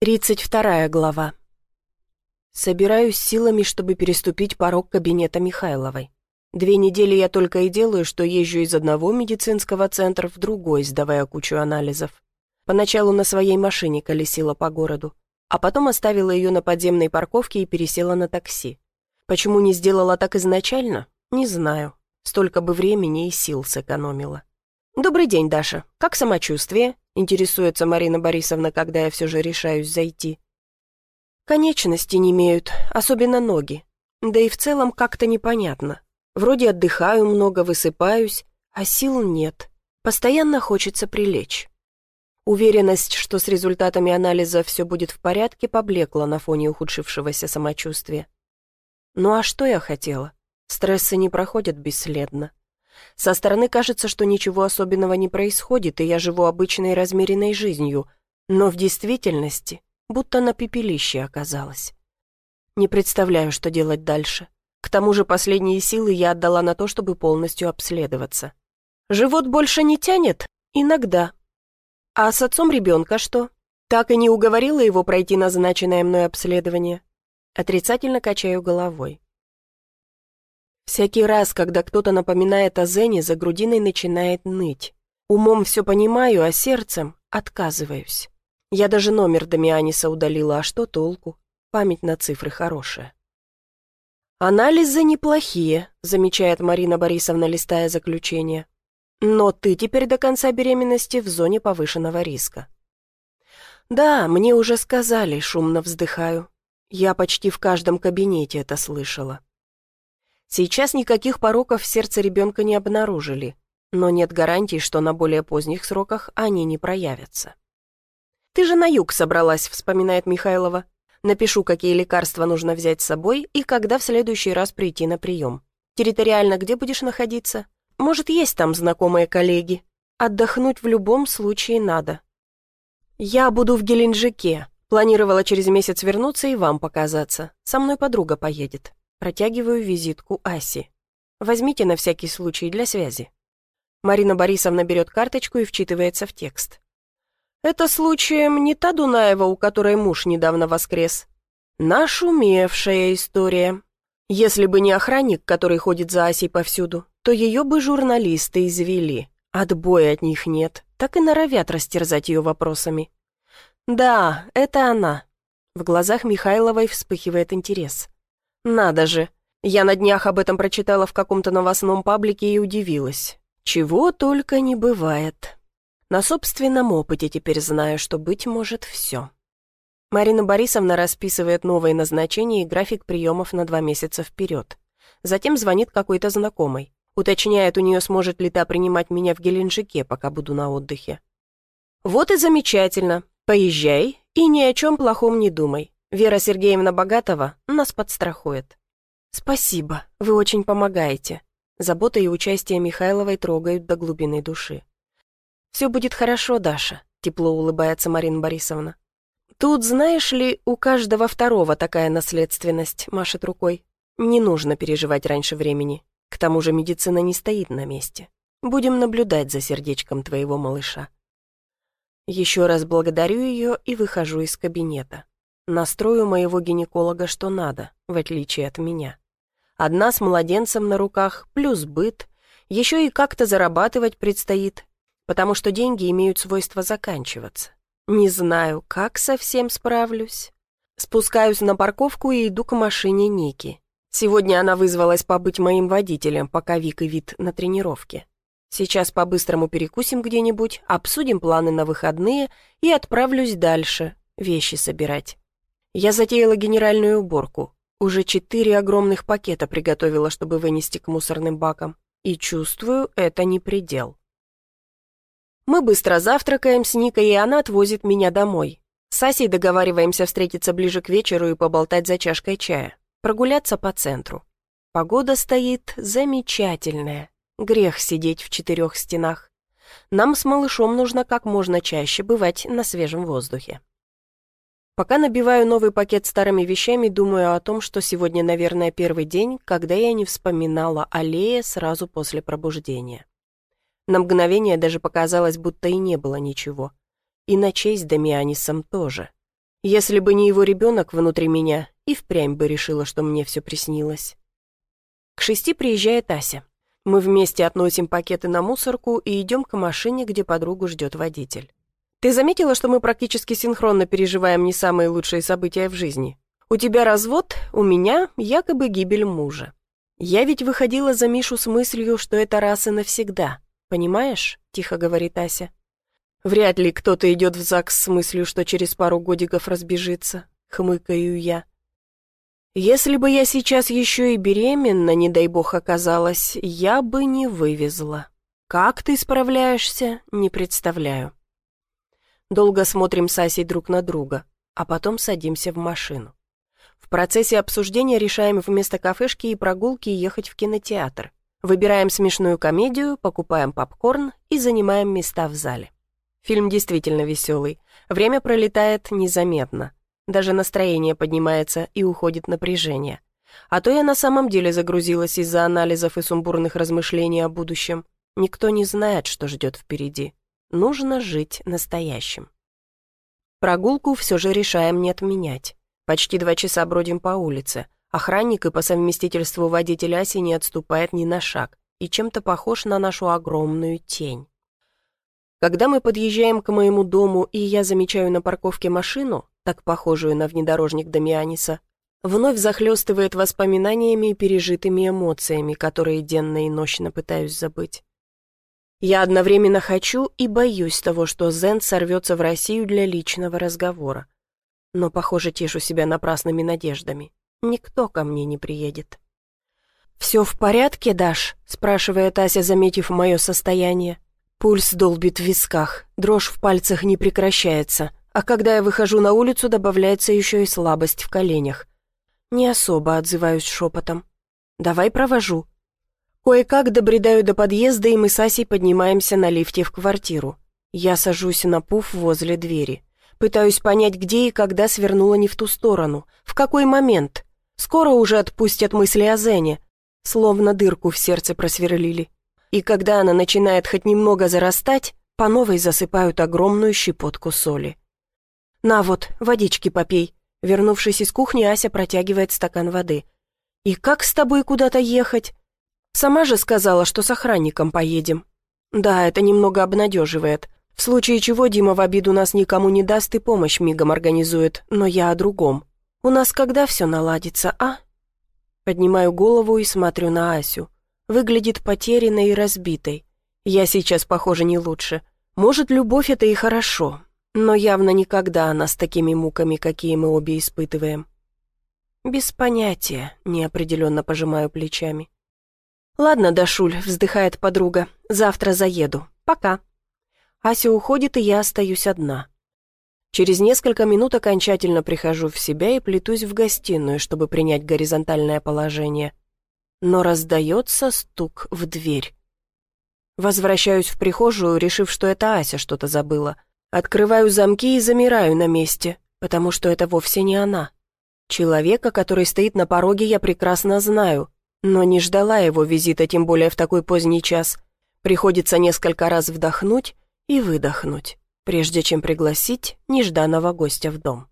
Тридцать вторая глава. Собираюсь силами, чтобы переступить порог кабинета Михайловой. Две недели я только и делаю, что езжу из одного медицинского центра в другой, сдавая кучу анализов. Поначалу на своей машине колесила по городу, а потом оставила ее на подземной парковке и пересела на такси. Почему не сделала так изначально? Не знаю. Столько бы времени и сил сэкономила. «Добрый день, Даша. Как самочувствие?» Интересуется Марина Борисовна, когда я все же решаюсь зайти. Конечности не имеют, особенно ноги. Да и в целом как-то непонятно. Вроде отдыхаю много, высыпаюсь, а сил нет. Постоянно хочется прилечь. Уверенность, что с результатами анализа все будет в порядке, поблекла на фоне ухудшившегося самочувствия. Ну а что я хотела? Стрессы не проходят бесследно. Со стороны кажется, что ничего особенного не происходит, и я живу обычной размеренной жизнью, но в действительности будто на пепелище оказалась. Не представляю, что делать дальше. К тому же последние силы я отдала на то, чтобы полностью обследоваться. Живот больше не тянет? Иногда. А с отцом ребенка что? Так и не уговорила его пройти назначенное мной обследование? Отрицательно качаю головой. Всякий раз, когда кто-то напоминает о Зене, за грудиной начинает ныть. Умом все понимаю, а сердцем отказываюсь. Я даже номер Дамианиса удалила, а что толку? Память на цифры хорошая. «Анализы неплохие», — замечает Марина Борисовна, листая заключение. «Но ты теперь до конца беременности в зоне повышенного риска». «Да, мне уже сказали», — шумно вздыхаю. Я почти в каждом кабинете это слышала. Сейчас никаких пороков в сердце ребенка не обнаружили, но нет гарантий, что на более поздних сроках они не проявятся. «Ты же на юг собралась», — вспоминает Михайлова. «Напишу, какие лекарства нужно взять с собой и когда в следующий раз прийти на прием. Территориально где будешь находиться? Может, есть там знакомые коллеги? Отдохнуть в любом случае надо». «Я буду в Геленджике. Планировала через месяц вернуться и вам показаться. Со мной подруга поедет». Протягиваю визитку Аси. Возьмите на всякий случай для связи. Марина Борисовна берет карточку и вчитывается в текст. «Это случаем не та Дунаева, у которой муж недавно воскрес. Нашумевшая история. Если бы не охранник, который ходит за Асей повсюду, то ее бы журналисты извели. Отбоя от них нет, так и норовят растерзать ее вопросами. Да, это она». В глазах Михайловой вспыхивает интерес. Надо же, я на днях об этом прочитала в каком-то новостном паблике и удивилась. Чего только не бывает. На собственном опыте теперь знаю, что быть может все. Марина Борисовна расписывает новые назначения и график приемов на два месяца вперед. Затем звонит какой-то знакомый. Уточняет у нее, сможет ли та принимать меня в Геленджике, пока буду на отдыхе. «Вот и замечательно. Поезжай и ни о чем плохом не думай. Вера Сергеевна Богатова нас подстрахует. Спасибо, вы очень помогаете. Забота и участие Михайловой трогают до глубины души. Все будет хорошо, Даша, тепло улыбается Марина Борисовна. Тут, знаешь ли, у каждого второго такая наследственность, машет рукой. Не нужно переживать раньше времени. К тому же медицина не стоит на месте. Будем наблюдать за сердечком твоего малыша. Еще раз благодарю ее и выхожу из кабинета. Настрою моего гинеколога что надо, в отличие от меня. Одна с младенцем на руках, плюс быт, еще и как-то зарабатывать предстоит, потому что деньги имеют свойство заканчиваться. Не знаю, как совсем справлюсь. Спускаюсь на парковку и иду к машине Ники. Сегодня она вызвалась побыть моим водителем, пока Вик и Вит на тренировке. Сейчас по-быстрому перекусим где-нибудь, обсудим планы на выходные и отправлюсь дальше, вещи собирать. Я затеяла генеральную уборку. Уже четыре огромных пакета приготовила, чтобы вынести к мусорным бакам. И чувствую, это не предел. Мы быстро завтракаем с Никой, и она отвозит меня домой. С Асей договариваемся встретиться ближе к вечеру и поболтать за чашкой чая. Прогуляться по центру. Погода стоит замечательная. Грех сидеть в четырех стенах. Нам с малышом нужно как можно чаще бывать на свежем воздухе. Пока набиваю новый пакет старыми вещами, думаю о том, что сегодня, наверное, первый день, когда я не вспоминала о Лее сразу после пробуждения. На мгновение даже показалось, будто и не было ничего. И на честь Дамианисом тоже. Если бы не его ребенок внутри меня, и впрямь бы решила, что мне все приснилось. К шести приезжает Ася. Мы вместе относим пакеты на мусорку и идем к машине, где подругу ждет водитель. Ты заметила, что мы практически синхронно переживаем не самые лучшие события в жизни? У тебя развод, у меня якобы гибель мужа. Я ведь выходила за Мишу с мыслью, что это раз и навсегда. Понимаешь? Тихо говорит Ася. Вряд ли кто-то идет в ЗАГС с мыслью, что через пару годиков разбежится. Хмыкаю я. Если бы я сейчас еще и беременна, не дай бог оказалась, я бы не вывезла. Как ты справляешься, не представляю. Долго смотрим с Асей друг на друга, а потом садимся в машину. В процессе обсуждения решаем вместо кафешки и прогулки ехать в кинотеатр. Выбираем смешную комедию, покупаем попкорн и занимаем места в зале. Фильм действительно веселый. Время пролетает незаметно. Даже настроение поднимается и уходит напряжение. А то я на самом деле загрузилась из-за анализов и сумбурных размышлений о будущем. Никто не знает, что ждет впереди. Нужно жить настоящим. Прогулку все же решаем не отменять. Почти два часа бродим по улице. Охранник и по совместительству водитель Аси не отступает ни на шаг и чем-то похож на нашу огромную тень. Когда мы подъезжаем к моему дому, и я замечаю на парковке машину, так похожую на внедорожник Дамианиса, вновь захлестывает воспоминаниями и пережитыми эмоциями, которые денно и ночно пытаюсь забыть. Я одновременно хочу и боюсь того, что Зен сорвется в Россию для личного разговора. Но, похоже, тешу себя напрасными надеждами. Никто ко мне не приедет. «Все в порядке, Даш?» — спрашивает Ася, заметив мое состояние. Пульс долбит в висках, дрожь в пальцах не прекращается, а когда я выхожу на улицу, добавляется еще и слабость в коленях. Не особо отзываюсь шепотом. «Давай провожу», Кое-как добредаю до подъезда, и мы с Асей поднимаемся на лифте в квартиру. Я сажусь на пуф возле двери. Пытаюсь понять, где и когда свернула не в ту сторону. В какой момент? Скоро уже отпустят мысли о Зене. Словно дырку в сердце просверлили. И когда она начинает хоть немного зарастать, по новой засыпают огромную щепотку соли. «На вот, водички попей». Вернувшись из кухни, Ася протягивает стакан воды. «И как с тобой куда-то ехать?» Сама же сказала, что с охранником поедем. Да, это немного обнадеживает. В случае чего Дима в обиду нас никому не даст и помощь мигом организует, но я о другом. У нас когда все наладится, а? Поднимаю голову и смотрю на Асю. Выглядит потерянной и разбитой. Я сейчас, похоже, не лучше. Может, любовь — это и хорошо, но явно никогда она с такими муками, какие мы обе испытываем. Без понятия, неопределенно пожимаю плечами. «Ладно, Дашуль», — вздыхает подруга, — «завтра заеду. Пока». Ася уходит, и я остаюсь одна. Через несколько минут окончательно прихожу в себя и плетусь в гостиную, чтобы принять горизонтальное положение. Но раздается стук в дверь. Возвращаюсь в прихожую, решив, что это Ася что-то забыла. Открываю замки и замираю на месте, потому что это вовсе не она. Человека, который стоит на пороге, я прекрасно знаю, но не ждала его визита, тем более в такой поздний час. Приходится несколько раз вдохнуть и выдохнуть, прежде чем пригласить нежданного гостя в дом.